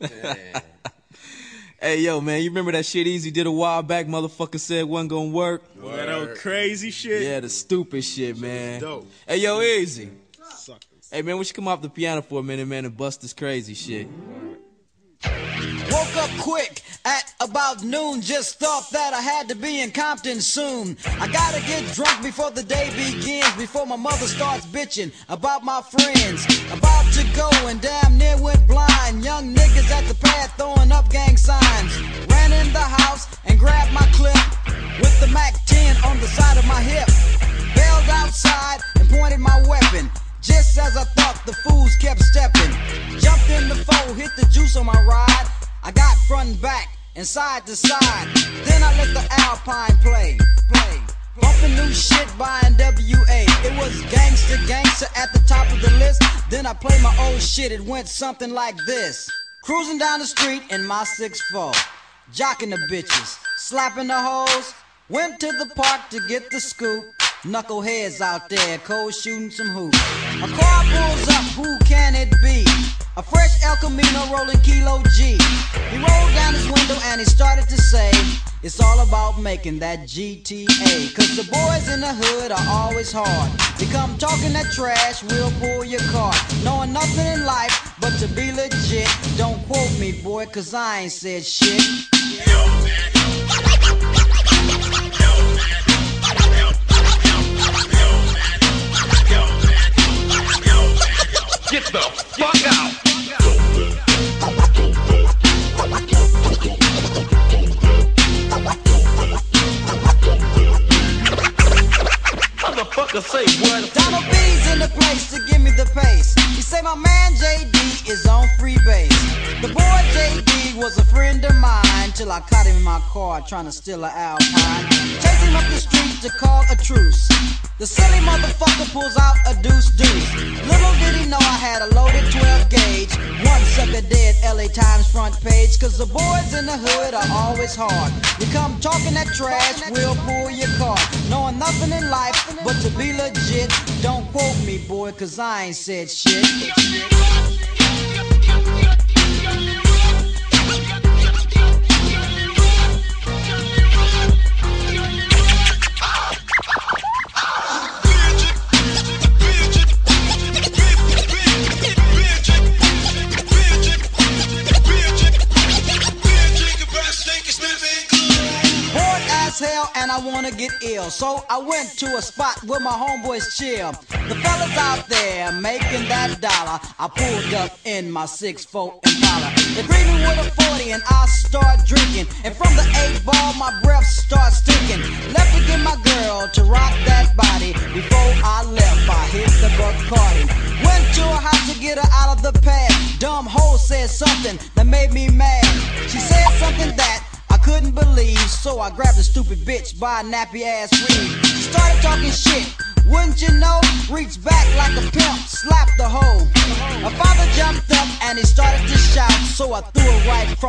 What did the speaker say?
Hey, yo, man, you remember that shit Eazy did a while back? Motherfucker said wasn't gonna work. That old crazy shit. Yeah, the stupid shit, man. dope. Hey, yo, Eazy. Suckers. Hey, man, we should come off the piano for a minute, man, and bust this crazy shit. Woke up quick at about noon. Just thought that I had to be in Compton soon. I gotta get drunk before the day begins. Before my mother starts bitching about my friends. About to go and damn near went blind. Young niggas at the pad throwing up gang signs. Ran in the house and grabbed my clip with the Mac 10 on the side of my hip. Bailed outside and pointed my weapon. Just as I thought, the fools kept stepping. Jumped in the foe, hit the juice on my ride. I got front and back and side to side. Then I let the Alpine play, play. Bumping new shit by NWA. It was gangster, gangster at the top of the list. Then I played my old shit. It went something like this. Cruising down the street in my 6'4. Jocking the bitches, slapping the hoes. Went to the park to get the scoop. Knuckleheads out there, cold shooting some hoops. A car pulls up, who can it? A fresh El Camino rolling Kilo G. He rolled down his window and he started to say, It's all about making that GTA. Cause the boys in the hood are always hard. You come talking that trash, we'll pull your car. Knowing nothing in life but to be legit. Don't quote me, boy, cause I ain't said shit. Motherfucker say what? Donald B's in the place to give me the pace. He say my man JD is on free base. The boy JD was a friend of mine till I caught him in my car trying to steal a Alpine. Chase him up the street to call a truce. The silly motherfucker pulls out a deuce deuce. Little did he know I had LA Times front page. Cause the boys in the hood are always hard. You come talking that trash, we'll pull your car. Knowing nothing in life but to be legit. Don't quote me, boy, cause I ain't said shit. I wanna get ill. So I went to a spot where my homeboys chill. The fellas out there making that dollar. I pulled up in my 6'4 Impala. They greet me with a 40 and I start drinking. And from the 8 ball, my breath starts stinking. Left to get my girl to rock that body. Before I left, I hit the Bacardi. Went to her house to get her out of the pad. Dumb hoe said something that made me mad. She said something that couldn't believe, so I grabbed the stupid bitch by a nappy ass. She started talking shit, wouldn't you know? Reached back like a pimp, slapped the hoe. Her father jumped up and he started to shout, so I threw her right across